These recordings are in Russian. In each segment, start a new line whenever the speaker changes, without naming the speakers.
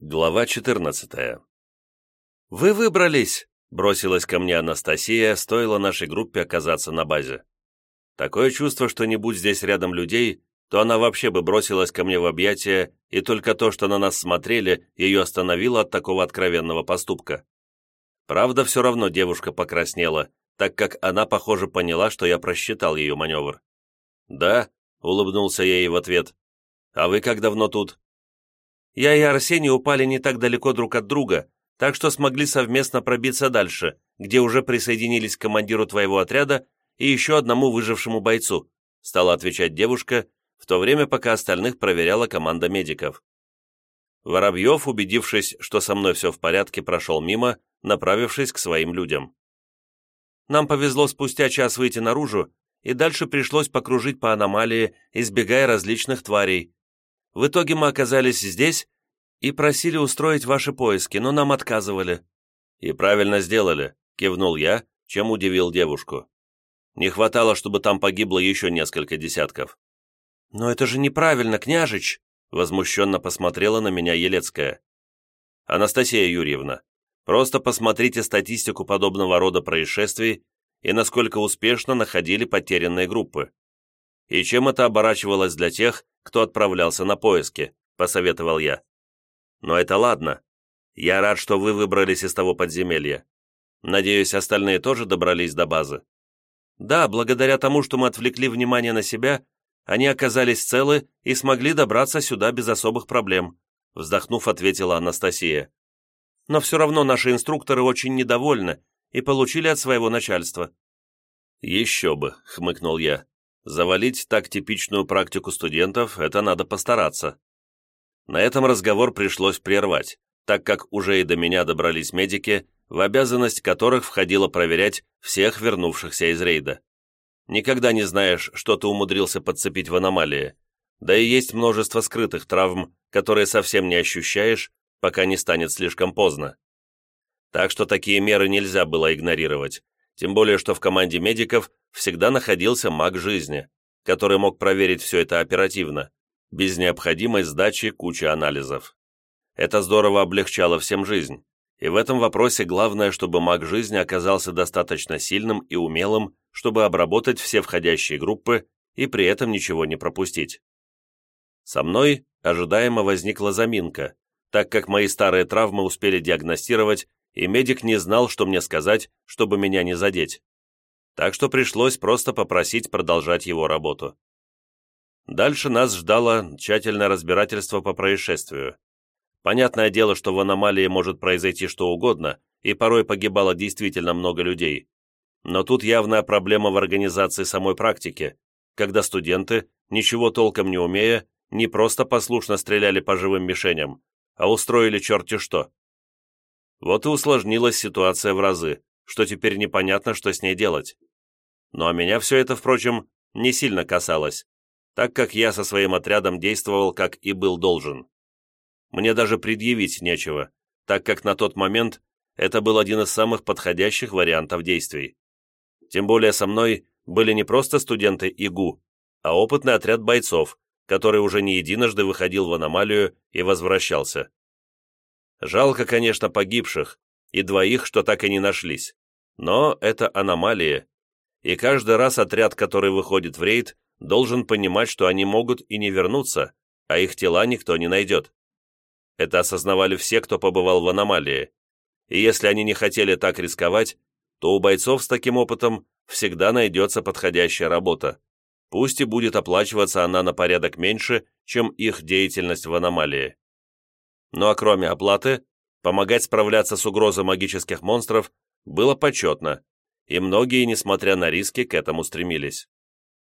Глава 14 «Вы выбрались!» — бросилась ко мне Анастасия, стоило нашей группе оказаться на базе. Такое чувство, что не будь здесь рядом людей, то она вообще бы бросилась ко мне в объятия, и только то, что на нас смотрели, ее остановило от такого откровенного поступка. Правда, все равно девушка покраснела, так как она, похоже, поняла, что я просчитал ее маневр. «Да», — улыбнулся я ей в ответ. «А вы как давно тут?» Я и Арсений упали не так далеко друг от друга, так что смогли совместно пробиться дальше, где уже присоединились к командиру твоего отряда и еще одному выжившему бойцу», стала отвечать девушка, в то время пока остальных проверяла команда медиков. Воробьев, убедившись, что со мной все в порядке, прошел мимо, направившись к своим людям. Нам повезло спустя час выйти наружу, и дальше пришлось покружить по аномалии, избегая различных тварей, в итоге мы оказались здесь и просили устроить ваши поиски, но нам отказывали». «И правильно сделали», — кивнул я, чем удивил девушку. «Не хватало, чтобы там погибло еще несколько десятков». «Но это же неправильно, княжич!» — возмущенно посмотрела на меня Елецкая. «Анастасия Юрьевна, просто посмотрите статистику подобного рода происшествий и насколько успешно находили потерянные группы. И чем это оборачивалось для тех, кто отправлялся на поиски», — посоветовал я. «Но это ладно. Я рад, что вы выбрались из того подземелья. Надеюсь, остальные тоже добрались до базы». «Да, благодаря тому, что мы отвлекли внимание на себя, они оказались целы и смогли добраться сюда без особых проблем», вздохнув, ответила Анастасия. «Но все равно наши инструкторы очень недовольны и получили от своего начальства». «Еще бы», — хмыкнул я. Завалить так типичную практику студентов – это надо постараться. На этом разговор пришлось прервать, так как уже и до меня добрались медики, в обязанность которых входило проверять всех вернувшихся из рейда. Никогда не знаешь, что ты умудрился подцепить в аномалии, да и есть множество скрытых травм, которые совсем не ощущаешь, пока не станет слишком поздно. Так что такие меры нельзя было игнорировать, тем более что в команде медиков всегда находился маг жизни, который мог проверить все это оперативно, без необходимой сдачи кучи анализов. Это здорово облегчало всем жизнь, и в этом вопросе главное, чтобы маг жизни оказался достаточно сильным и умелым, чтобы обработать все входящие группы и при этом ничего не пропустить. Со мной ожидаемо возникла заминка, так как мои старые травмы успели диагностировать, и медик не знал, что мне сказать, чтобы меня не задеть так что пришлось просто попросить продолжать его работу. Дальше нас ждало тщательное разбирательство по происшествию. Понятное дело, что в аномалии может произойти что угодно, и порой погибало действительно много людей. Но тут явная проблема в организации самой практики, когда студенты, ничего толком не умея, не просто послушно стреляли по живым мишеням, а устроили черти что. Вот и усложнилась ситуация в разы, что теперь непонятно, что с ней делать. Ну а меня все это, впрочем, не сильно касалось, так как я со своим отрядом действовал, как и был должен. Мне даже предъявить нечего, так как на тот момент это был один из самых подходящих вариантов действий. Тем более со мной были не просто студенты ИГУ, а опытный отряд бойцов, который уже не единожды выходил в аномалию и возвращался. Жалко, конечно, погибших и двоих, что так и не нашлись. Но это аномалия, и каждый раз отряд, который выходит в рейд, должен понимать, что они могут и не вернуться, а их тела никто не найдет. Это осознавали все, кто побывал в аномалии. И если они не хотели так рисковать, то у бойцов с таким опытом всегда найдется подходящая работа. Пусть и будет оплачиваться она на порядок меньше, чем их деятельность в аномалии. Ну а кроме оплаты, помогать справляться с угрозой магических монстров было почетно, и многие, несмотря на риски, к этому стремились.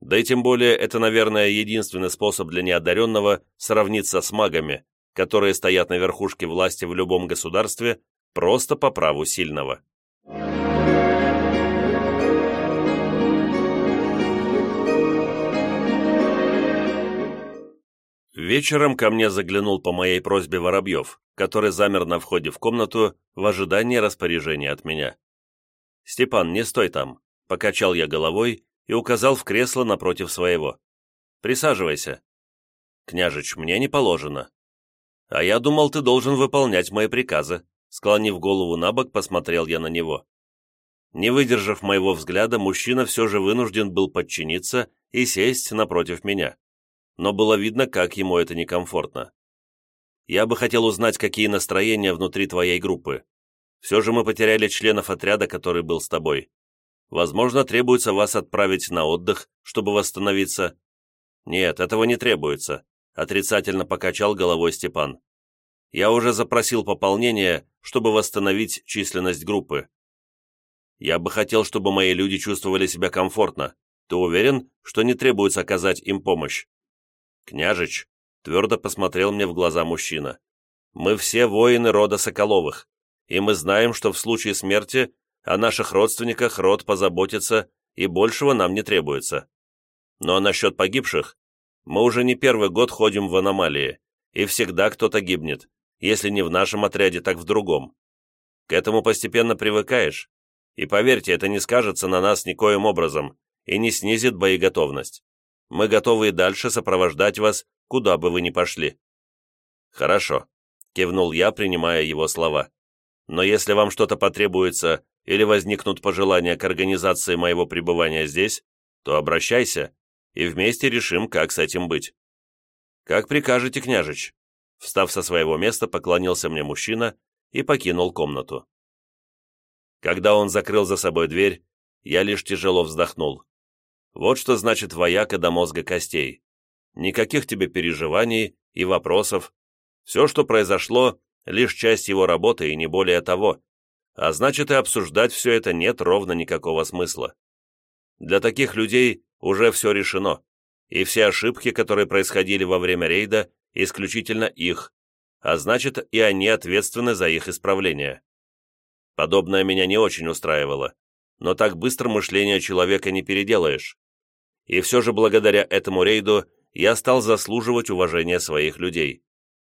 Да и тем более это, наверное, единственный способ для неодаренного сравниться с магами, которые стоят на верхушке власти в любом государстве просто по праву сильного. Вечером ко мне заглянул по моей просьбе Воробьев, который замер на входе в комнату в ожидании распоряжения от меня. «Степан, не стой там!» — покачал я головой и указал в кресло напротив своего. «Присаживайся». «Княжич, мне не положено». «А я думал, ты должен выполнять мои приказы», склонив голову на бок, посмотрел я на него. Не выдержав моего взгляда, мужчина все же вынужден был подчиниться и сесть напротив меня. Но было видно, как ему это некомфортно. «Я бы хотел узнать, какие настроения внутри твоей группы. Все же мы потеряли членов отряда, который был с тобой. Возможно, требуется вас отправить на отдых, чтобы восстановиться». «Нет, этого не требуется», — отрицательно покачал головой Степан. «Я уже запросил пополнение, чтобы восстановить численность группы. Я бы хотел, чтобы мои люди чувствовали себя комфортно. Ты уверен, что не требуется оказать им помощь?» «Княжич», — твердо посмотрел мне в глаза мужчина, «мы все воины рода Соколовых, и мы знаем, что в случае смерти о наших родственниках род позаботится, и большего нам не требуется. А насчет погибших, мы уже не первый год ходим в аномалии, и всегда кто-то гибнет, если не в нашем отряде, так в другом. К этому постепенно привыкаешь, и поверьте, это не скажется на нас никоим образом и не снизит боеготовность. Мы готовы и дальше сопровождать вас, куда бы вы ни пошли». «Хорошо», — кивнул я, принимая его слова. «Но если вам что-то потребуется или возникнут пожелания к организации моего пребывания здесь, то обращайся, и вместе решим, как с этим быть». «Как прикажете, княжич?» Встав со своего места, поклонился мне мужчина и покинул комнату. Когда он закрыл за собой дверь, я лишь тяжело вздохнул. Вот что значит вояка до мозга костей. Никаких тебе переживаний и вопросов. Все, что произошло, лишь часть его работы и не более того. А значит, и обсуждать все это нет ровно никакого смысла. Для таких людей уже все решено, и все ошибки, которые происходили во время рейда, исключительно их, а значит, и они ответственны за их исправление. Подобное меня не очень устраивало, но так быстро мышление человека не переделаешь. И все же благодаря этому рейду я стал заслуживать уважения своих людей.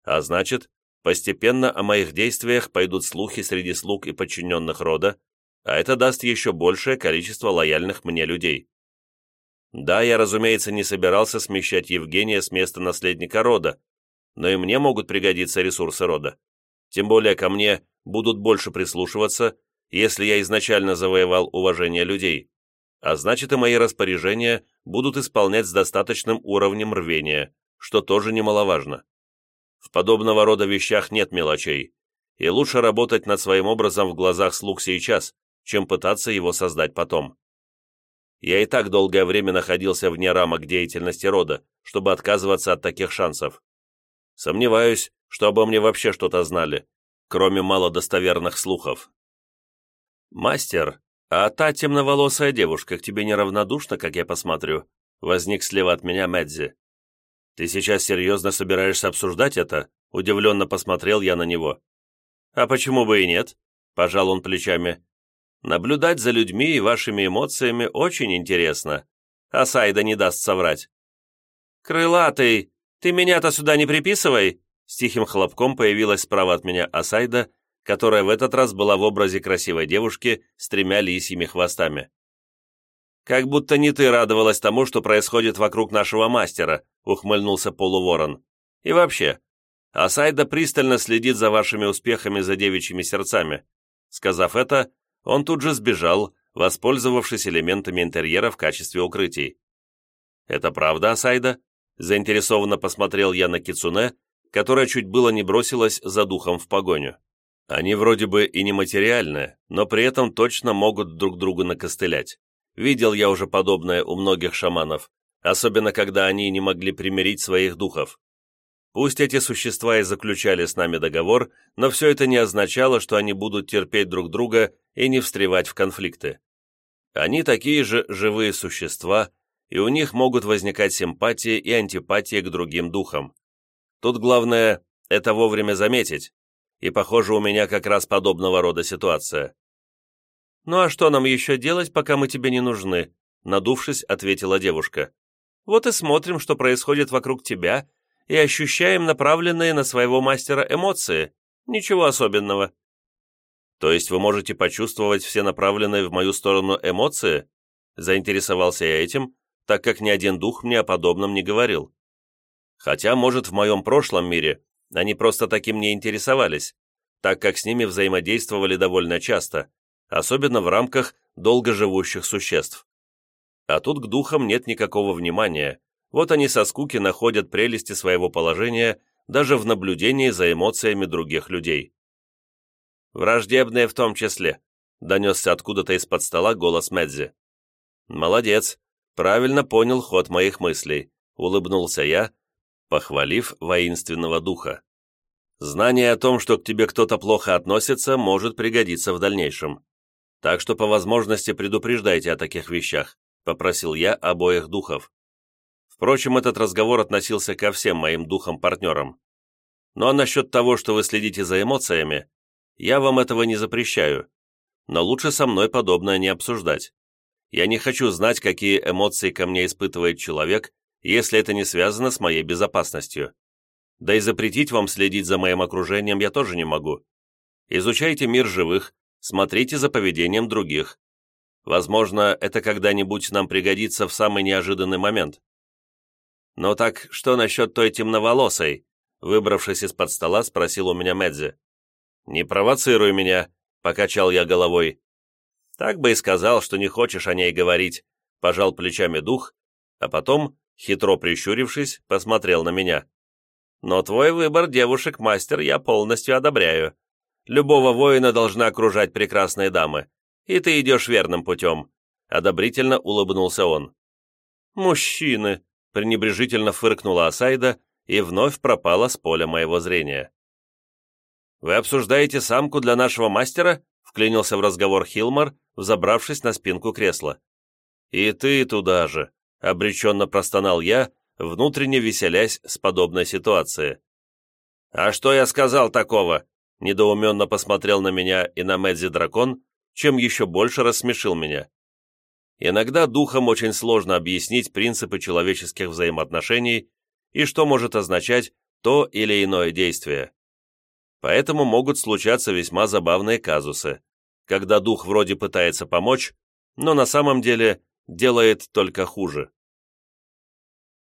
А значит, постепенно о моих действиях пойдут слухи среди слуг и подчиненных рода, а это даст еще большее количество лояльных мне людей. Да, я, разумеется, не собирался смещать Евгения с места наследника рода, но и мне могут пригодиться ресурсы рода. Тем более ко мне будут больше прислушиваться, если я изначально завоевал уважение людей а значит и мои распоряжения будут исполнять с достаточным уровнем рвения, что тоже немаловажно. В подобного рода вещах нет мелочей, и лучше работать над своим образом в глазах слуг сейчас, чем пытаться его создать потом. Я и так долгое время находился вне рамок деятельности рода, чтобы отказываться от таких шансов. Сомневаюсь, что обо мне вообще что-то знали, кроме малодостоверных слухов. Мастер, «А та темноволосая девушка к тебе неравнодушна, как я посмотрю?» Возник слева от меня Мэдзи. «Ты сейчас серьезно собираешься обсуждать это?» Удивленно посмотрел я на него. «А почему бы и нет?» Пожал он плечами. «Наблюдать за людьми и вашими эмоциями очень интересно. А Сайда не даст соврать». «Крылатый, ты меня-то сюда не приписывай!» С тихим хлопком появилась справа от меня Асайда которая в этот раз была в образе красивой девушки с тремя лисьими хвостами. «Как будто не ты радовалась тому, что происходит вокруг нашего мастера», ухмыльнулся полуворон. «И вообще, Асайда пристально следит за вашими успехами за девичьими сердцами». Сказав это, он тут же сбежал, воспользовавшись элементами интерьера в качестве укрытий. «Это правда, Асайда?» Заинтересованно посмотрел я на Кицуне, которая чуть было не бросилась за духом в погоню. Они вроде бы и нематериальны, но при этом точно могут друг друга накостылять. Видел я уже подобное у многих шаманов, особенно когда они не могли примирить своих духов. Пусть эти существа и заключали с нами договор, но все это не означало, что они будут терпеть друг друга и не встревать в конфликты. Они такие же живые существа, и у них могут возникать симпатии и антипатии к другим духам. Тут главное – это вовремя заметить, и, похоже, у меня как раз подобного рода ситуация. «Ну а что нам еще делать, пока мы тебе не нужны?» Надувшись, ответила девушка. «Вот и смотрим, что происходит вокруг тебя, и ощущаем направленные на своего мастера эмоции. Ничего особенного». «То есть вы можете почувствовать все направленные в мою сторону эмоции?» Заинтересовался я этим, так как ни один дух мне о подобном не говорил. Хотя, может, в моем прошлом мире Они просто таким не интересовались, так как с ними взаимодействовали довольно часто, особенно в рамках долгоживущих существ. А тут к духам нет никакого внимания, вот они со скуки находят прелести своего положения даже в наблюдении за эмоциями других людей. «Враждебные в том числе», — донесся откуда-то из-под стола голос Медзи. «Молодец, правильно понял ход моих мыслей», — улыбнулся я, похвалив воинственного духа. «Знание о том, что к тебе кто-то плохо относится, может пригодиться в дальнейшем. Так что по возможности предупреждайте о таких вещах», — попросил я обоих духов. Впрочем, этот разговор относился ко всем моим духам-партнерам. Ну а насчет того, что вы следите за эмоциями, я вам этого не запрещаю, но лучше со мной подобное не обсуждать. Я не хочу знать, какие эмоции ко мне испытывает человек, если это не связано с моей безопасностью. Да и запретить вам следить за моим окружением я тоже не могу. Изучайте мир живых, смотрите за поведением других. Возможно, это когда-нибудь нам пригодится в самый неожиданный момент. «Ну так, что насчет той темноволосой?» Выбравшись из-под стола, спросил у меня Медзи. «Не провоцируй меня», — покачал я головой. «Так бы и сказал, что не хочешь о ней говорить», — пожал плечами дух, а потом, хитро прищурившись, посмотрел на меня. «Но твой выбор девушек-мастер я полностью одобряю. Любого воина должна окружать прекрасные дамы, и ты идешь верным путем», — одобрительно улыбнулся он. «Мужчины», пренебрежительно фыркнула Асайда и вновь пропала с поля моего зрения. «Вы обсуждаете самку для нашего мастера?» — вклинился в разговор Хилмар, взобравшись на спинку кресла. «И ты туда же», — обреченно простонал я, внутренне веселясь с подобной ситуации. «А что я сказал такого?» — недоуменно посмотрел на меня и на Мэдзи Дракон, чем еще больше рассмешил меня. Иногда духам очень сложно объяснить принципы человеческих взаимоотношений и что может означать то или иное действие. Поэтому могут случаться весьма забавные казусы, когда дух вроде пытается помочь, но на самом деле делает только хуже.